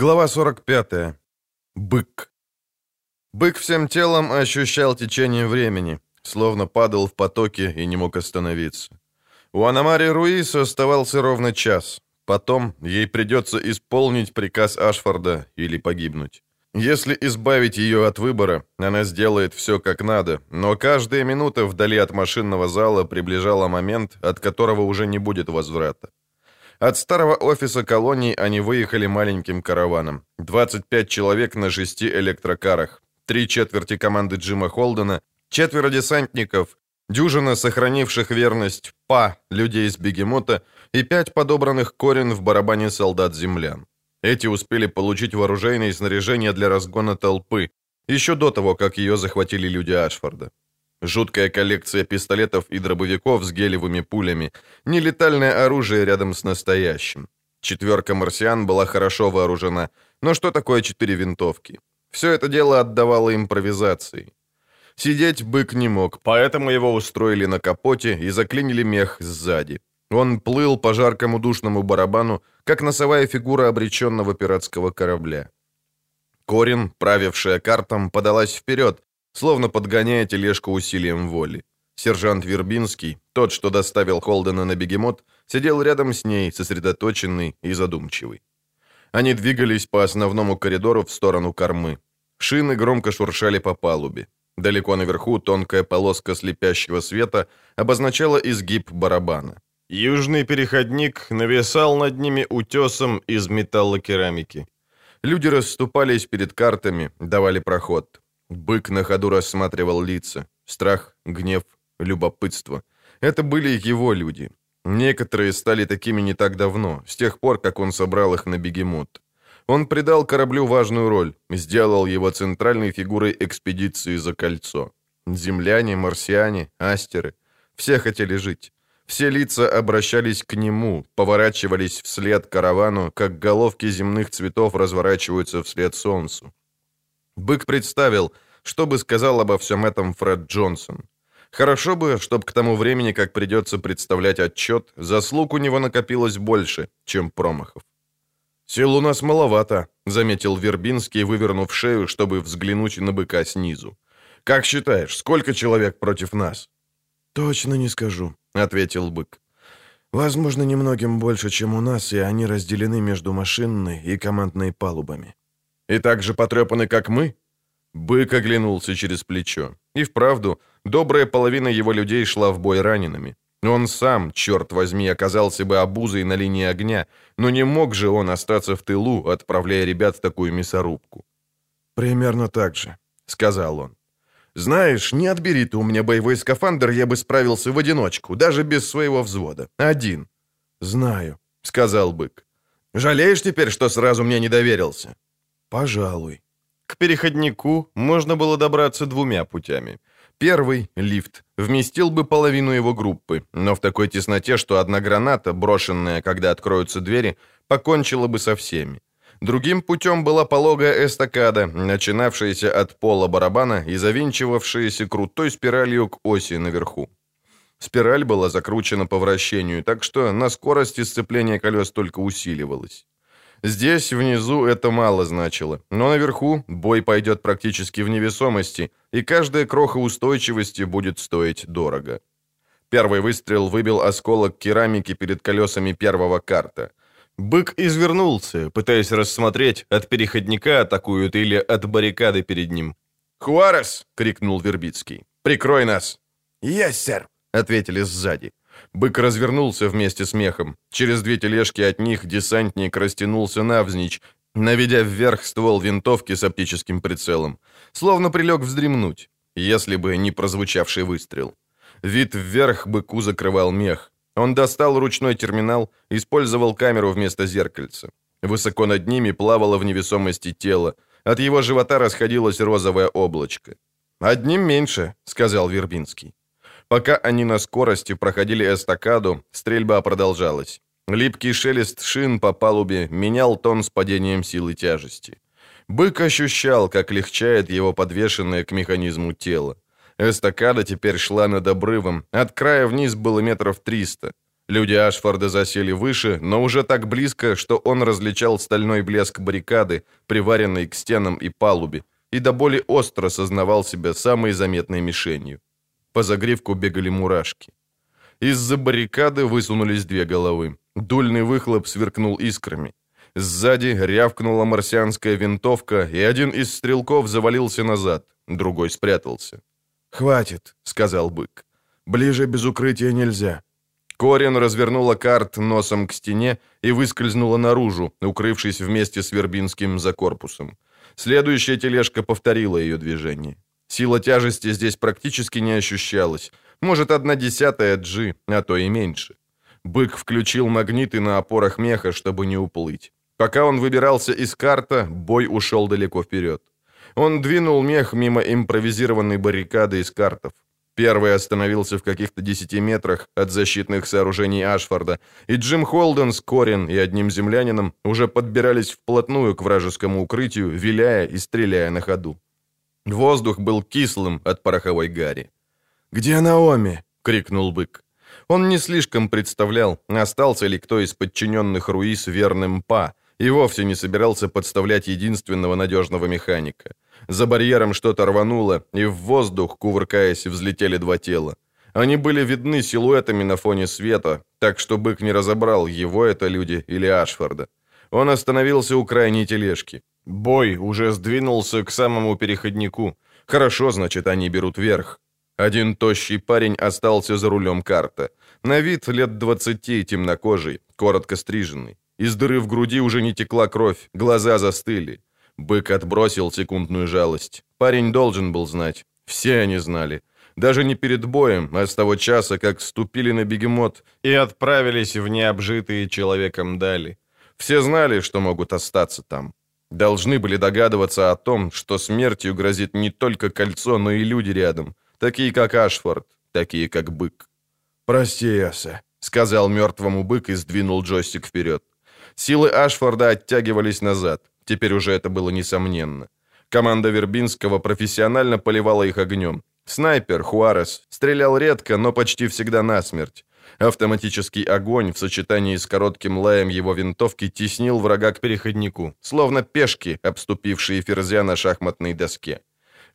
Глава 45. Бык. Бык всем телом ощущал течение времени, словно падал в потоке и не мог остановиться. У Аномари Руис оставался ровно час. Потом ей придется исполнить приказ Ашфорда или погибнуть. Если избавить ее от выбора, она сделает все как надо, но каждая минута вдали от машинного зала приближала момент, от которого уже не будет возврата. От старого офиса колонии они выехали маленьким караваном. 25 человек на шести электрокарах, три четверти команды Джима Холдена, четверо десантников, дюжина сохранивших верность ПА людей из бегемота и пять подобранных корен в барабане солдат-землян. Эти успели получить вооружение и снаряжение для разгона толпы, еще до того, как ее захватили люди Ашфорда. Жуткая коллекция пистолетов и дробовиков с гелевыми пулями, нелетальное оружие рядом с настоящим. Четверка марсиан была хорошо вооружена, но что такое четыре винтовки? Все это дело отдавало импровизации. Сидеть бык не мог, поэтому его устроили на капоте и заклинили мех сзади. Он плыл по жаркому душному барабану, как носовая фигура обреченного пиратского корабля. Корин, правившая картом, подалась вперед, словно подгоняя тележку усилием воли. Сержант Вербинский, тот, что доставил Холдена на бегемот, сидел рядом с ней, сосредоточенный и задумчивый. Они двигались по основному коридору в сторону кормы. Шины громко шуршали по палубе. Далеко наверху тонкая полоска слепящего света обозначала изгиб барабана. Южный переходник нависал над ними утесом из металлокерамики. Люди расступались перед картами, давали проход. Бык на ходу рассматривал лица. Страх, гнев, любопытство. Это были его люди. Некоторые стали такими не так давно, с тех пор, как он собрал их на бегемот. Он придал кораблю важную роль, сделал его центральной фигурой экспедиции за кольцо. Земляне, марсиане, астеры. Все хотели жить. Все лица обращались к нему, поворачивались вслед каравану, как головки земных цветов разворачиваются вслед солнцу. Бык представил, что бы сказал обо всем этом Фред Джонсон. Хорошо бы, чтобы к тому времени, как придется представлять отчет, заслуг у него накопилось больше, чем промахов. «Сил у нас маловато», — заметил Вербинский, вывернув шею, чтобы взглянуть на быка снизу. «Как считаешь, сколько человек против нас?» «Точно не скажу», — ответил бык. «Возможно, немногим больше, чем у нас, и они разделены между машинной и командной палубами». «И так же потрепаны, как мы?» Бык оглянулся через плечо. И вправду, добрая половина его людей шла в бой ранеными. Он сам, черт возьми, оказался бы обузой на линии огня, но не мог же он остаться в тылу, отправляя ребят в такую мясорубку. «Примерно так же», — сказал он. «Знаешь, не отбери ты у меня боевой скафандр, я бы справился в одиночку, даже без своего взвода. Один». «Знаю», — сказал бык. «Жалеешь теперь, что сразу мне не доверился?» «Пожалуй». К переходнику можно было добраться двумя путями. Первый, лифт, вместил бы половину его группы, но в такой тесноте, что одна граната, брошенная, когда откроются двери, покончила бы со всеми. Другим путем была пологая эстакада, начинавшаяся от пола барабана и завинчивавшаяся крутой спиралью к оси наверху. Спираль была закручена по вращению, так что на скорости сцепление колес только усиливалось. Здесь, внизу, это мало значило, но наверху бой пойдет практически в невесомости, и каждая кроха устойчивости будет стоить дорого. Первый выстрел выбил осколок керамики перед колесами первого карта. Бык извернулся, пытаясь рассмотреть, от переходника атакуют или от баррикады перед ним. «Хуарес!» — крикнул Вербицкий. «Прикрой нас!» «Есть, сэр!» — ответили сзади. Бык развернулся вместе с мехом. Через две тележки от них десантник растянулся навзничь, наведя вверх ствол винтовки с оптическим прицелом. Словно прилег вздремнуть, если бы не прозвучавший выстрел. Вид вверх быку закрывал мех. Он достал ручной терминал, использовал камеру вместо зеркальца. Высоко над ними плавало в невесомости тело. От его живота расходилось розовое облачко. «Одним меньше», — сказал Вербинский. Пока они на скорости проходили эстакаду, стрельба продолжалась. Липкий шелест шин по палубе менял тон с падением силы тяжести. Бык ощущал, как легчает его подвешенное к механизму тело. Эстакада теперь шла над обрывом, от края вниз было метров триста. Люди Ашфорда засели выше, но уже так близко, что он различал стальной блеск баррикады, приваренной к стенам и палубе, и до боли остро сознавал себя самой заметной мишенью. По загривку бегали мурашки. Из-за баррикады высунулись две головы. Дульный выхлоп сверкнул искрами. Сзади рявкнула марсианская винтовка, и один из стрелков завалился назад, другой спрятался. «Хватит», — сказал бык. «Ближе без укрытия нельзя». Корин развернула карт носом к стене и выскользнула наружу, укрывшись вместе с Вербинским за корпусом. Следующая тележка повторила ее движение. Сила тяжести здесь практически не ощущалась. Может, одна десятая джи, а то и меньше. Бык включил магниты на опорах меха, чтобы не уплыть. Пока он выбирался из карта, бой ушел далеко вперед. Он двинул мех мимо импровизированной баррикады из картов. Первый остановился в каких-то десяти метрах от защитных сооружений Ашфорда, и Джим Холден с Корин и одним землянином уже подбирались вплотную к вражескому укрытию, виляя и стреляя на ходу. Воздух был кислым от пороховой гари. «Где Наоми?» — крикнул бык. Он не слишком представлял, остался ли кто из подчиненных Руис верным Па, и вовсе не собирался подставлять единственного надежного механика. За барьером что-то рвануло, и в воздух, кувыркаясь, взлетели два тела. Они были видны силуэтами на фоне света, так что бык не разобрал, его это люди или Ашфорда. Он остановился у крайней тележки. Бой уже сдвинулся к самому переходнику. Хорошо, значит, они берут верх. Один тощий парень остался за рулем карта. На вид лет двадцати, темнокожий, коротко стриженный. Из дыры в груди уже не текла кровь, глаза застыли. Бык отбросил секундную жалость. Парень должен был знать. Все они знали. Даже не перед боем, а с того часа, как ступили на бегемот и отправились в необжитые человеком дали. Все знали, что могут остаться там. Должны были догадываться о том, что смертью грозит не только кольцо, но и люди рядом, такие как Ашфорд, такие как бык. «Прости, Яса», — сказал мертвому бык и сдвинул джойстик вперед. Силы Ашфорда оттягивались назад. Теперь уже это было несомненно. Команда Вербинского профессионально поливала их огнем. Снайпер, Хуарес, стрелял редко, но почти всегда насмерть. Автоматический огонь в сочетании с коротким лаем его винтовки теснил врага к переходнику, словно пешки, обступившие ферзя на шахматной доске.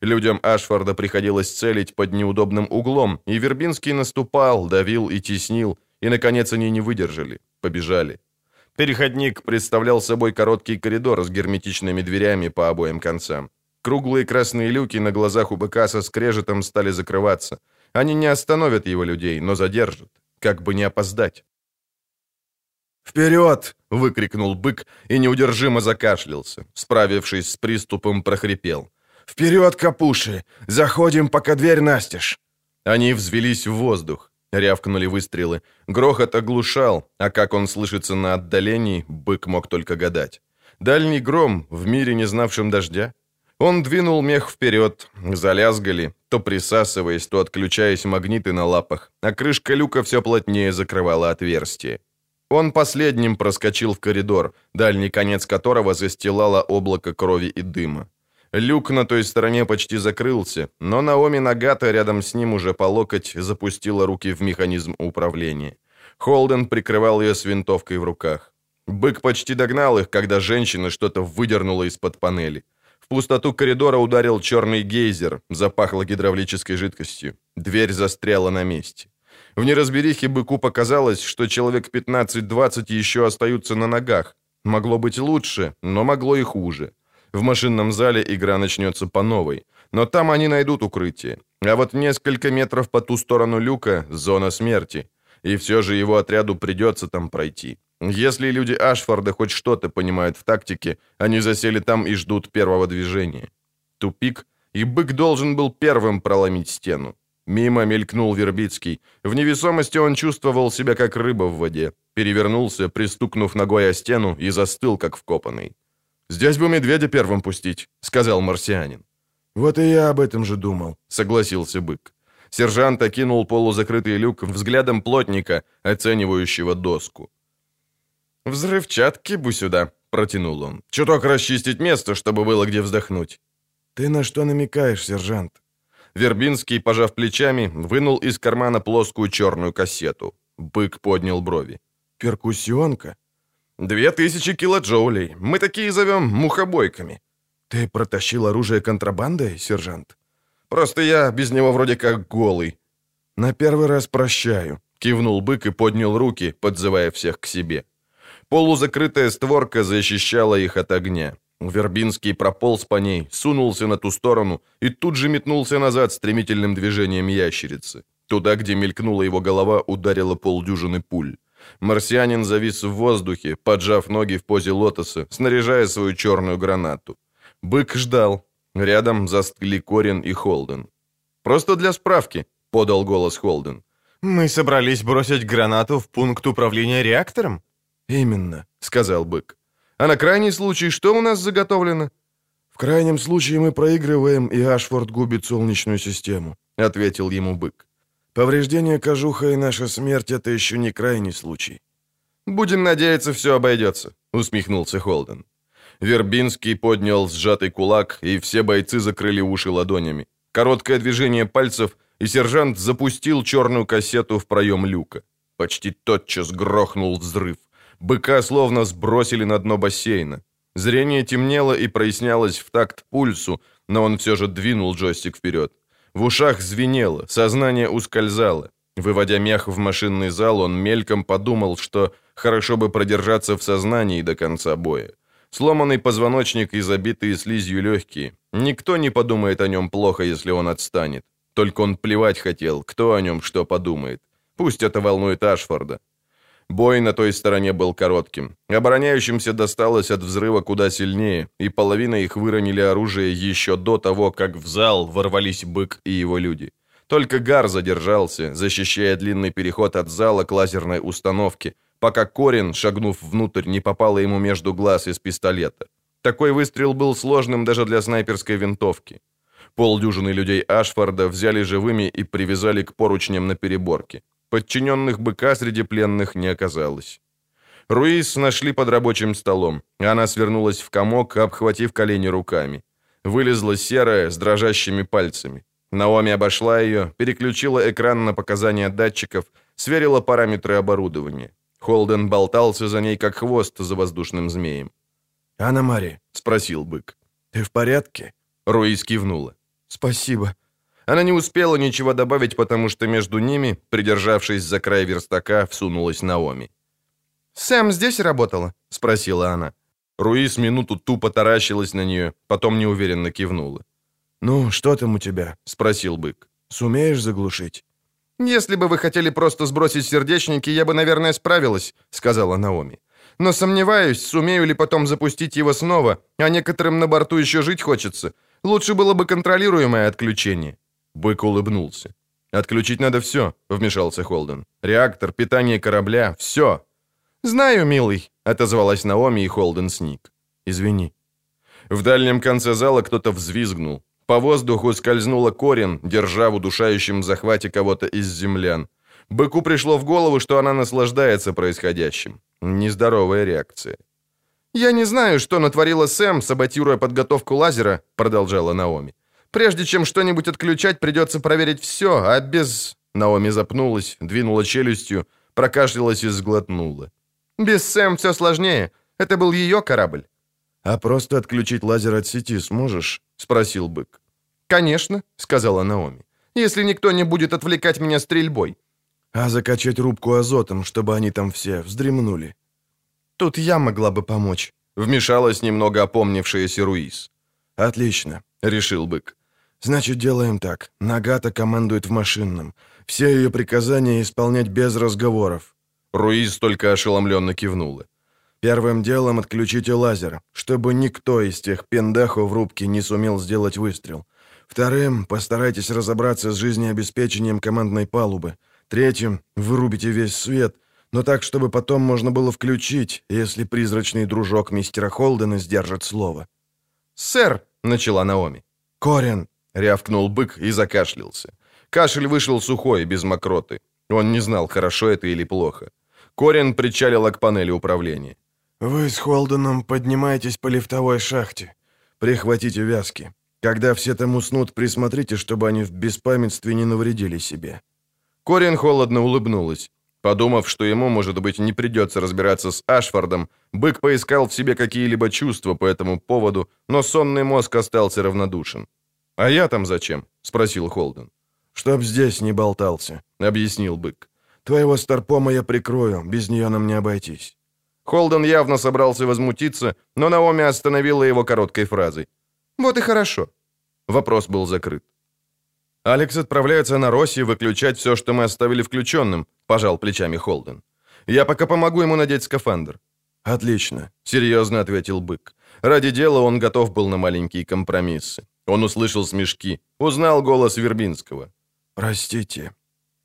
Людям Ашфорда приходилось целить под неудобным углом, и Вербинский наступал, давил и теснил, и, наконец, они не выдержали, побежали. Переходник представлял собой короткий коридор с герметичными дверями по обоим концам. Круглые красные люки на глазах у быка со скрежетом стали закрываться. Они не остановят его людей, но задержат как бы не опоздать. «Вперед!» — выкрикнул бык и неудержимо закашлялся. Справившись с приступом, прохрипел. «Вперед, капуши! Заходим, пока дверь настежь!» Они взвелись в воздух. Рявкнули выстрелы. Грохот оглушал, а как он слышится на отдалении, бык мог только гадать. Дальний гром, в мире не знавшем дождя? Он двинул мех вперед, залязгали, то присасываясь, то отключаясь магниты на лапах, а крышка люка все плотнее закрывала отверстие. Он последним проскочил в коридор, дальний конец которого застилало облако крови и дыма. Люк на той стороне почти закрылся, но Наоми Нагата рядом с ним уже по локоть запустила руки в механизм управления. Холден прикрывал ее с винтовкой в руках. Бык почти догнал их, когда женщина что-то выдернула из-под панели. В пустоту коридора ударил черный гейзер, запахло гидравлической жидкостью. Дверь застряла на месте. В неразберихе быку показалось, что человек 15-20 еще остаются на ногах. Могло быть лучше, но могло и хуже. В машинном зале игра начнется по новой. Но там они найдут укрытие. А вот несколько метров по ту сторону люка — зона смерти. И все же его отряду придется там пройти. Если люди Ашфорда хоть что-то понимают в тактике, они засели там и ждут первого движения. Тупик, и бык должен был первым проломить стену. Мимо мелькнул Вербицкий. В невесомости он чувствовал себя как рыба в воде. Перевернулся, пристукнув ногой о стену, и застыл, как вкопанный. «Здесь бы медведя первым пустить», — сказал марсианин. «Вот и я об этом же думал», — согласился бык. Сержант окинул полузакрытый люк взглядом плотника, оценивающего доску. «Взрывчатки бы сюда», — протянул он. «Чуток расчистить место, чтобы было где вздохнуть». «Ты на что намекаешь, сержант?» Вербинский, пожав плечами, вынул из кармана плоскую черную кассету. Бык поднял брови. «Перкуссионка?» «Две тысячи килоджоулей. Мы такие зовем мухобойками». «Ты протащил оружие контрабандой, сержант?» «Просто я без него вроде как голый». «На первый раз прощаю», — кивнул бык и поднял руки, подзывая всех к себе. Полузакрытая створка защищала их от огня. Вербинский прополз по ней, сунулся на ту сторону и тут же метнулся назад стремительным движением ящерицы. Туда, где мелькнула его голова, ударила полдюжины пуль. Марсианин завис в воздухе, поджав ноги в позе лотоса, снаряжая свою черную гранату. Бык ждал. Рядом застыли Корин и Холден. «Просто для справки», — подал голос Холден. «Мы собрались бросить гранату в пункт управления реактором?» «Именно», — сказал Бык. «А на крайний случай что у нас заготовлено?» «В крайнем случае мы проигрываем, и Ашфорд губит Солнечную систему», — ответил ему Бык. «Повреждение кожуха и наша смерть — это еще не крайний случай». «Будем надеяться, все обойдется», — усмехнулся Холден. Вербинский поднял сжатый кулак, и все бойцы закрыли уши ладонями. Короткое движение пальцев, и сержант запустил черную кассету в проем люка. Почти тотчас грохнул взрыв. Быка словно сбросили на дно бассейна. Зрение темнело и прояснялось в такт пульсу, но он все же двинул джойстик вперед. В ушах звенело, сознание ускользало. Выводя мех в машинный зал, он мельком подумал, что хорошо бы продержаться в сознании до конца боя. Сломанный позвоночник и забитые слизью легкие. Никто не подумает о нем плохо, если он отстанет. Только он плевать хотел, кто о нем что подумает. Пусть это волнует Ашфорда. Бой на той стороне был коротким. Обороняющимся досталось от взрыва куда сильнее, и половина их выронили оружие еще до того, как в зал ворвались бык и его люди. Только Гар задержался, защищая длинный переход от зала к лазерной установке, пока Корин, шагнув внутрь, не попала ему между глаз из пистолета. Такой выстрел был сложным даже для снайперской винтовки. Полдюжины людей Ашфорда взяли живыми и привязали к поручням на переборке. Подчиненных быка среди пленных не оказалось. Руис нашли под рабочим столом. Она свернулась в комок, обхватив колени руками. Вылезла серая, с дрожащими пальцами. Наоми обошла ее, переключила экран на показания датчиков, сверила параметры оборудования. Холден болтался за ней, как хвост за воздушным змеем. «Анна Мари», — спросил бык, — «ты в порядке?» Руис кивнула. «Спасибо». Она не успела ничего добавить, потому что между ними, придержавшись за край верстака, всунулась Наоми. «Сэм здесь работала?» — спросила она. Руис минуту тупо таращилась на нее, потом неуверенно кивнула. «Ну, что там у тебя?» — спросил бык. «Сумеешь заглушить?» «Если бы вы хотели просто сбросить сердечники, я бы, наверное, справилась», — сказала Наоми. «Но сомневаюсь, сумею ли потом запустить его снова, а некоторым на борту еще жить хочется. Лучше было бы контролируемое отключение». Бык улыбнулся. «Отключить надо все», — вмешался Холден. «Реактор, питание корабля, все». «Знаю, милый», — отозвалась Наоми, и Холден сник. «Извини». В дальнем конце зала кто-то взвизгнул. По воздуху скользнула Корин, держа в удушающем захвате кого-то из землян. Быку пришло в голову, что она наслаждается происходящим. Нездоровая реакция. «Я не знаю, что натворила Сэм, саботируя подготовку лазера», — продолжала Наоми. Прежде чем что-нибудь отключать, придется проверить все, а без...» Наоми запнулась, двинула челюстью, прокашлялась и сглотнула. «Без Сэм все сложнее. Это был ее корабль». «А просто отключить лазер от сети сможешь?» — спросил бык. «Конечно», — сказала Наоми. «Если никто не будет отвлекать меня стрельбой». «А закачать рубку азотом, чтобы они там все вздремнули?» «Тут я могла бы помочь», — вмешалась немного опомнившаяся Руис. «Отлично», — решил бык. «Значит, делаем так. Нагата командует в машинном. Все ее приказания исполнять без разговоров». Руиз только ошеломленно кивнула. «Первым делом отключите лазер, чтобы никто из тех пендахов в рубке не сумел сделать выстрел. Вторым, постарайтесь разобраться с жизнеобеспечением командной палубы. Третьим, вырубите весь свет, но так, чтобы потом можно было включить, если призрачный дружок мистера Холдена сдержит слово». «Сэр!» — начала Наоми. «Корин!» Рявкнул бык и закашлялся. Кашель вышел сухой, без мокроты. Он не знал, хорошо это или плохо. Корин причалила к панели управления. «Вы с Холденом поднимаетесь по лифтовой шахте. Прихватите вязки. Когда все там уснут, присмотрите, чтобы они в беспамятстве не навредили себе». Корин холодно улыбнулась. Подумав, что ему, может быть, не придется разбираться с Ашфордом, бык поискал в себе какие-либо чувства по этому поводу, но сонный мозг остался равнодушен. «А я там зачем?» — спросил Холден. «Чтоб здесь не болтался», — объяснил бык. «Твоего старпома я прикрою, без нее нам не обойтись». Холден явно собрался возмутиться, но Наоми остановила его короткой фразой. «Вот и хорошо». Вопрос был закрыт. «Алекс отправляется на Росси выключать все, что мы оставили включенным», — пожал плечами Холден. «Я пока помогу ему надеть скафандр». «Отлично», — серьезно ответил бык. Ради дела он готов был на маленькие компромиссы. Он услышал смешки, узнал голос Вербинского. «Простите».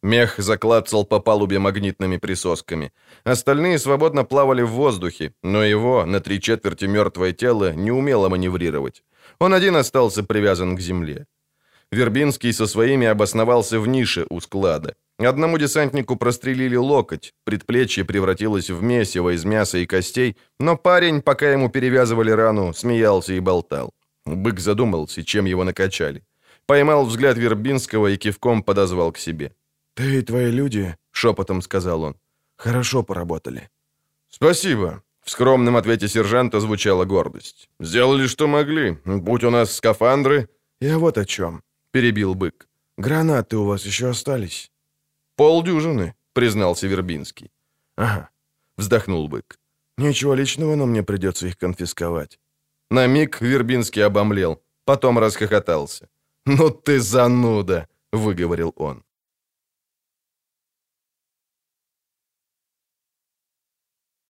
Мех заклацал по палубе магнитными присосками. Остальные свободно плавали в воздухе, но его, на три четверти мертвое тело, не умело маневрировать. Он один остался привязан к земле. Вербинский со своими обосновался в нише у склада. Одному десантнику прострелили локоть, предплечье превратилось в месиво из мяса и костей, но парень, пока ему перевязывали рану, смеялся и болтал. Бык задумался, чем его накачали. Поймал взгляд Вербинского и кивком подозвал к себе. «Ты и твои люди», — шепотом сказал он, — «хорошо поработали». «Спасибо», — в скромном ответе сержанта звучала гордость. «Сделали, что могли. Будь у нас скафандры...» «Я вот о чем», — перебил бык. «Гранаты у вас еще остались?» «Полдюжины», — признался Вербинский. «Ага», — вздохнул бык. «Ничего личного, но мне придется их конфисковать». На миг Вербинский обомлел, потом расхохотался. «Ну ты зануда!» — выговорил он.